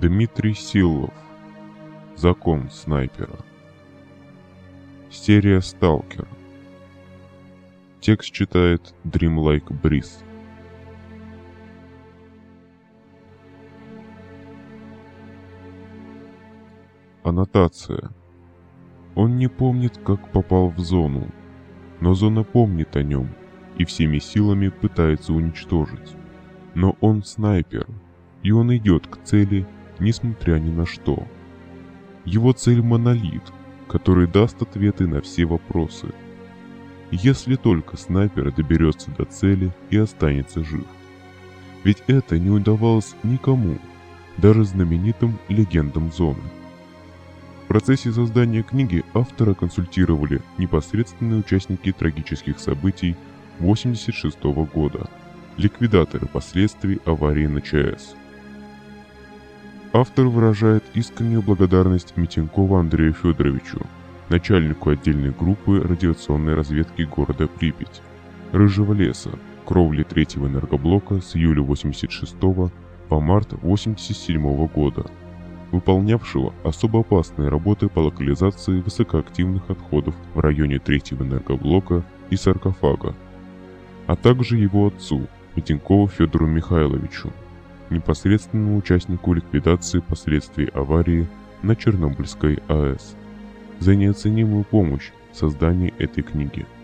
Дмитрий Силов. Закон снайпера. Серия «Сталкер». Текст читает Dreamlike Breeze. Аннотация. Он не помнит, как попал в зону, но зона помнит о нем и всеми силами пытается уничтожить. Но он снайпер, и он идет к цели, несмотря ни на что. Его цель монолит, который даст ответы на все вопросы. Если только снайпер доберется до цели и останется жив. Ведь это не удавалось никому, даже знаменитым легендам зоны. В процессе создания книги автора консультировали непосредственные участники трагических событий 1986 года, ликвидаторы последствий аварии на ЧАЭС – Автор выражает искреннюю благодарность Митенкову Андрею Федоровичу, начальнику отдельной группы радиационной разведки города Припять, Рыжего леса, кровли третьего энергоблока с июля 86 по март 87 года, выполнявшего особо опасные работы по локализации высокоактивных отходов в районе третьего энергоблока и саркофага, а также его отцу, Митенкову Федору Михайловичу, непосредственному участнику ликвидации последствий аварии на Чернобыльской АЭС, за неоценимую помощь в создании этой книги –